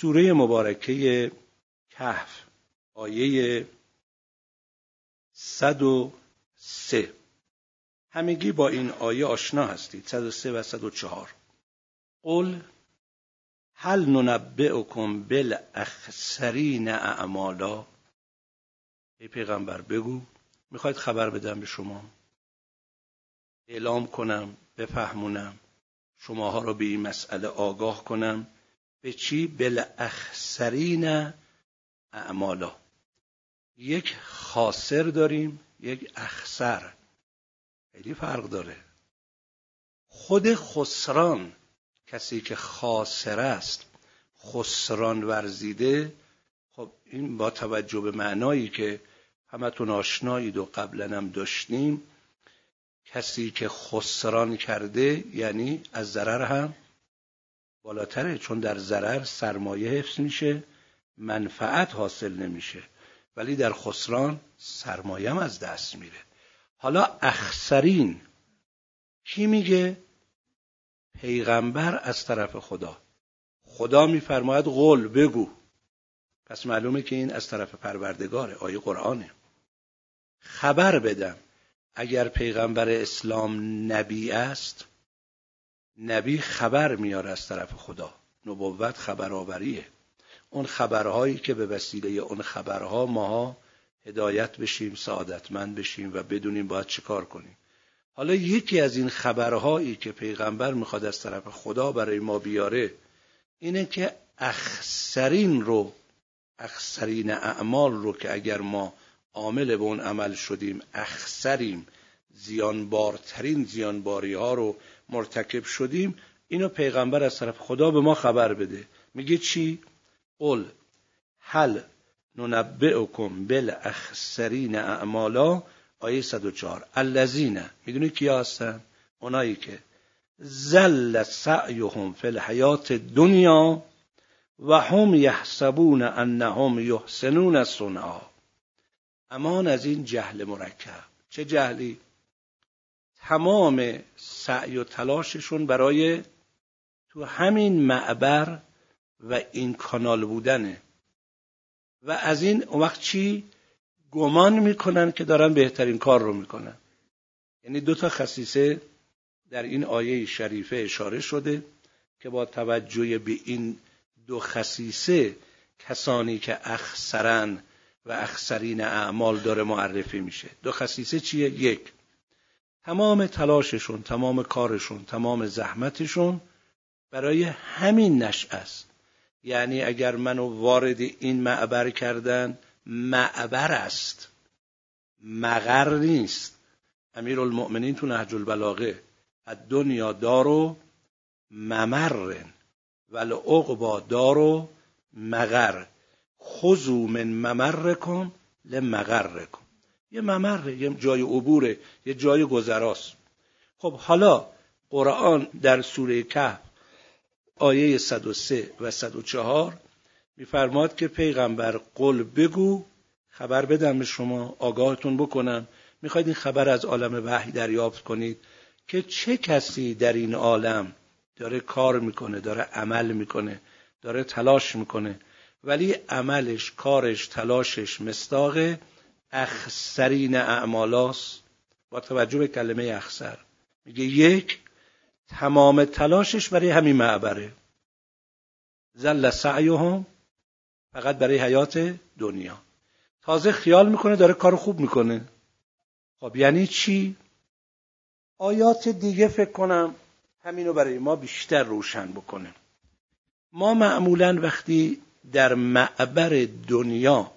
سوره مبارکه کهف آیه 103 همگی با این آیه آشنا هستید. 103 و 104 قل هل ننبئکم بالاخسرین اعمالا؟ ای پیغمبر بگو. می‌خواید خبر بدم به شما؟ اعلام کنم بفهمونم. شماها رو به این مسئله آگاه کنم. به چی؟ بالاخسرین اعمالا. یک خاسر داریم یک اخسر. خیلی فرق داره. خود خسران کسی که خاسر است خسران ورزیده خب این با توجه به معنایی که همتون آشنایید و قبلا هم داشتیم کسی که خسران کرده یعنی از ضرر هم بالاتره چون در ضرر سرمایه حفظ میشه منفعت حاصل نمیشه. ولی در خسران سرمایه هم از دست میره. حالا اخسرین کی میگه؟ پیغمبر از طرف خدا. خدا میفرماید قول بگو. پس معلومه که این از طرف پروردگاره آیه قرآنه. خبر بدم. اگر پیغمبر اسلام نبی است نبی خبر میاره از طرف خدا. نبوت خبرآوریه. اون خبرهایی که به وسیله اون خبرها ماها هدایت بشیم سعادتمند بشیم و بدونیم باید چه کار کنیم. حالا یکی از این خبرهایی که پیغمبر می‌خواد از طرف خدا برای ما بیاره اینه که اخسرین رو اخسرین اعمال رو که اگر ما عامل به اون عمل شدیم اخسریم. زیانبارترین زیانباری ها رو مرتکب شدیم اینو پیغمبر از طرف خدا به ما خبر بده. میگه چی؟ قل هل ننبئکم بالاخسرین اعمالا؟ آیه 104 الذین می‌دونی کیا هستن؟ اونایی که زل سعیهم فی الحیات دنیا و هم یحسبون انهم یحسنون صنعا. امان از این جهل مرکب. چه جهلی؟ تمام سعی و تلاششون برای تو همین معبر و این کانال بودنه. و از این وقت چی گمان می‌کنن که دارن بهترین کار رو می‌کنن. یعنی دو تا خصیصه در این آیه شریفه اشاره شده که با توجه به این دو خصیصه کسانی که اخسرن و اخسرین اعمال داره معرفی میشه. دو خصیصه چیه؟ یک تمام تلاششون تمام کارشون تمام زحمتشون برای همین نشأ است. یعنی اگر منو وارد این معبر کردن معبر است. مغر نیست. امیر المؤمنین تو نهج البلاغه دنیا دارو ممرن ولعقبا دارو مغر. خذو من ممرکم لمغرکم. یه ممره یه جای عبوره یه جای گذراست. خب حالا قرآن در سوره کهف آیه 103 و 104 میفرماد که پیغمبر قل بگو خبر بدم به شما آگاهتون بکنم. می‌خواید این خبر از عالم وحی دریافت کنید که چه کسی در این عالم داره کار می‌کنه داره عمل می‌کنه داره تلاش می‌کنه. ولی عملش کارش تلاشش مستاق اخسرین اعمالاست. با توجه به کلمه اخسر. میگه یک تمام تلاشش برای همین معبره. زل سعیهم فقط برای حیات دنیا. تازه خیال می‌کنه داره کار خوب می‌کنه. خب یعنی چی؟ آیات دیگه فکر کنم همینو برای ما بیشتر روشن بکنه. ما معمولا وقتی در معبر دنیا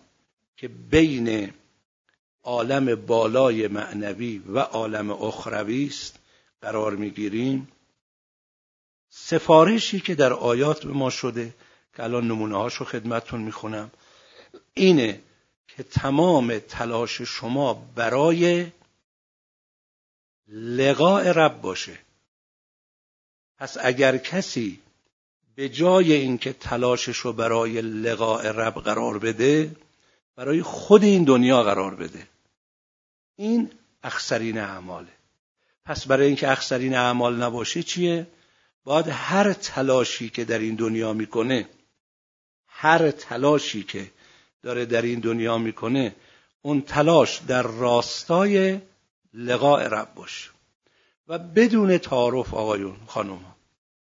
که بین عالم بالای معنوی و عالم اخروی است. قرار می‌گیریم. سفارشی که در آیات به ما شده که الان نمونه هاشو خدمتتون می‌خونم اینه که تمام تلاش شما برای لقاء رب باشه. پس اگر کسی به جای اینکه تلاشش رو برای لقاء رب قرار بده برای خود این دنیا قرار بده. این اخسرین اعماله. پس برای اینکه اخسرین اعمال نباشه چیه؟ باید هر تلاشی که در این دنیا می‌کنه هر تلاشی که داره در این دنیا می‌کنه اون تلاش در راستای لقاء رب باشه. و بدون تعارف آقایون خانم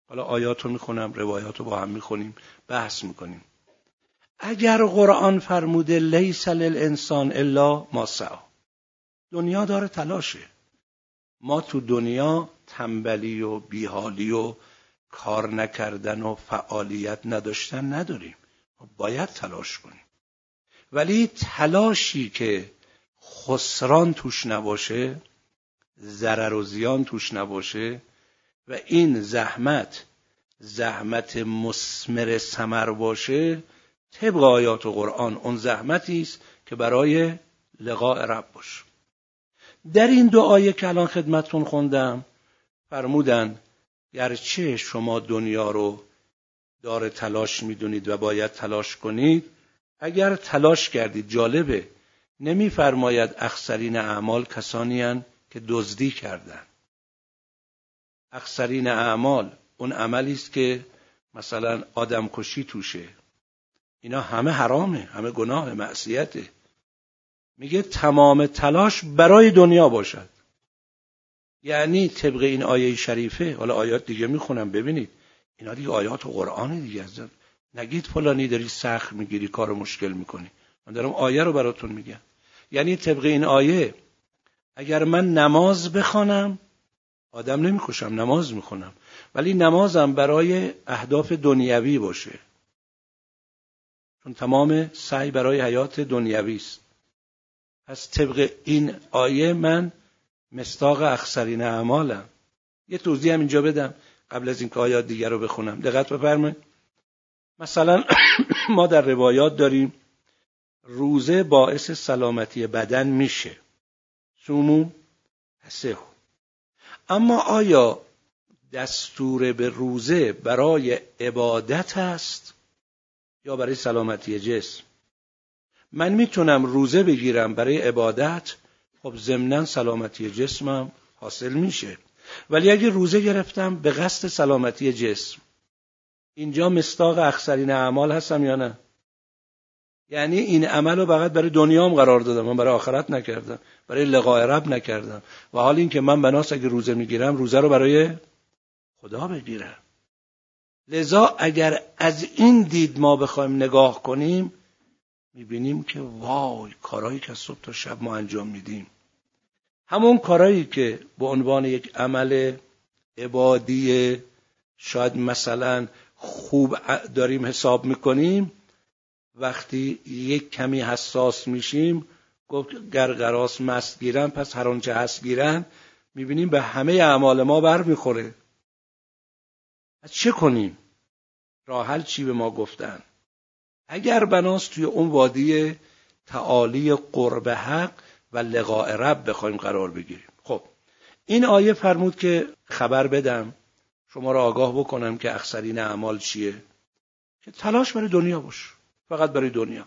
حالا آیات رو می‌خونم روایات رو با هم می‌خونیم بحث می‌کنیم. اگر قرآن فرموده لیس للانسان الا ما سعا دنیا داره تلاشه. ما تو دنیا تنبلی و بیحالی و کار نکردن و فعالیت نداشتن نداریم. باید تلاش کنیم. ولی تلاشی که خسران توش نباشه ضرر و زیان توش نباشه و این زحمت زحمت مسمر سمر باشه طبق آیات و قرآن اون زحمتی است که برای لقاء رب باشه. در این دو آیه که الان خدمتتون خوندم فرمودن گرچه شما دنیا رو داره تلاش می‌دونید و باید تلاش کنید اگر تلاش کردید جالبه نمیفرماید اخسرین اعمال کسانی که دزدی کردن. اکثرین اعمال اون عملی است که مثلا آدم کشی توشه. اینا همه حرامه همه گناه معصیته. میگه تمام تلاش برای دنیا باشد. یعنی طبق این آیه شریفه حالا آیات دیگه می‌خونم ببینید. اینا دیگه آیات و قرآن دیگه از نگید فلانی داری سخت می‌گیری کار مشکل می‌کنی. من دارم آیه رو براتون میگم. یعنی طبق این آیه اگر من نماز بخوانم آدم نمی‌کشم نماز می‌خونم. ولی نمازم برای اهداف دنیوی باشه. چون تمام سعی برای حیات دنیوی است. پس طبق این آیه من مستاق اخسرین اعمالم. یه توضیح هم اینجا بدم قبل از اینکه آیات دیگر رو بخونم. دقت بفرمایید. مثلا ما در روایات داریم روزه باعث سلامتی بدن میشه. سومو هسه اما آیا دستور به روزه برای عبادت است یا برای سلامتی جسم؟ من می‌تونم روزه بگیرم برای عبادت خب ضمنا سلامتی جسمم حاصل میشه. ولی اگه روزه گرفتم به قصد سلامتی جسم. اینجا مستاق اخسرین اعمال هستم یا نه؟ یعنی این عمل رو فقط برای دنیام قرار دادم. من برای آخرت نکردم. برای لقاء رب نکردم. و حال اینکه من بناس اگه روزه می‌گیرم روزه رو برای خدا بگیرم. لذا اگر از این دید ما بخوایم نگاه کنیم می‌بینیم که وای کارهایی که صبح تا شب ما انجام میدیم. همون کارهایی که به عنوان یک عمل عبادی شاید مثلا خوب داریم حساب می‌کنیم وقتی یک کمی حساس میشیم گفت گرگراس مست گیرن پس هر آنچه هست گیرن. می‌بینیم به همه اعمال ما بر می‌خوره. از چه کنیم؟ راحل چی به ما گفتن؟ اگر بناس توی اون وادی تعالی قرب حق و لقاء رب بخوایم قرار بگیریم. خب این آیه فرمود که خبر بدم شما را آگاه بکنم که اکثرین اعمال چیه؟ که تلاش برای دنیا باش. فقط برای دنیا.